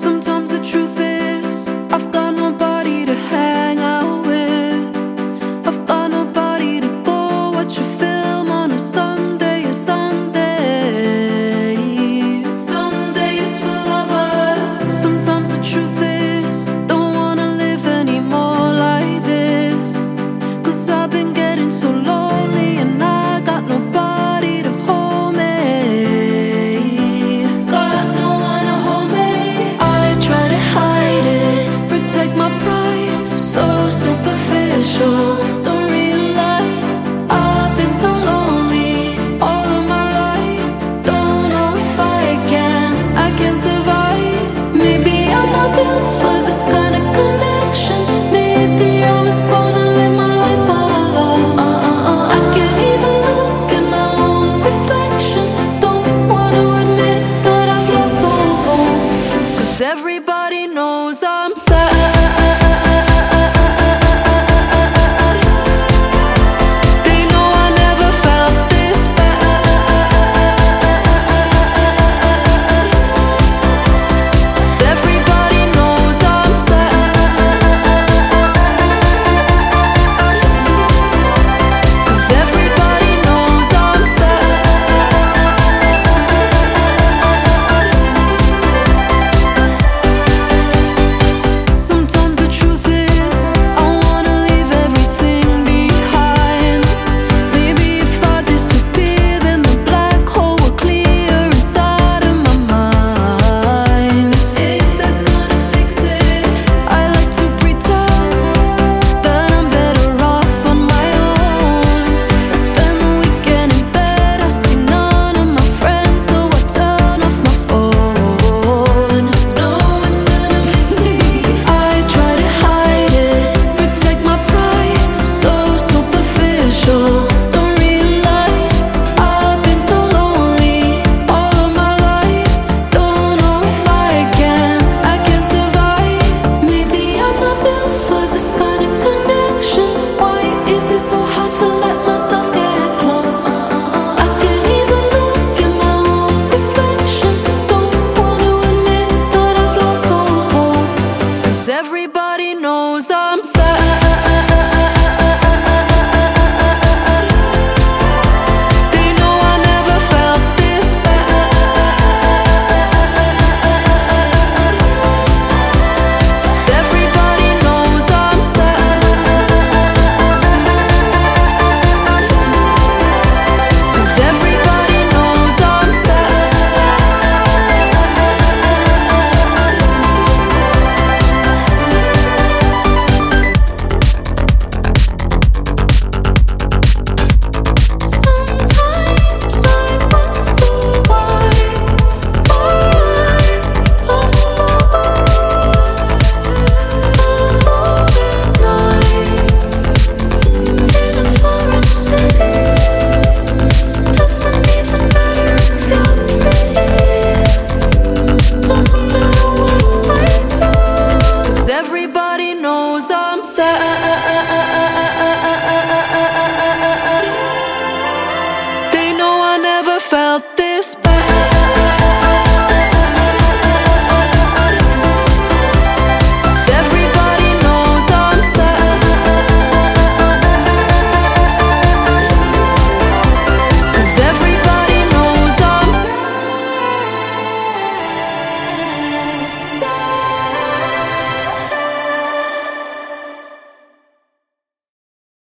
Sometimes the truth is, Everybody knows I'm sad.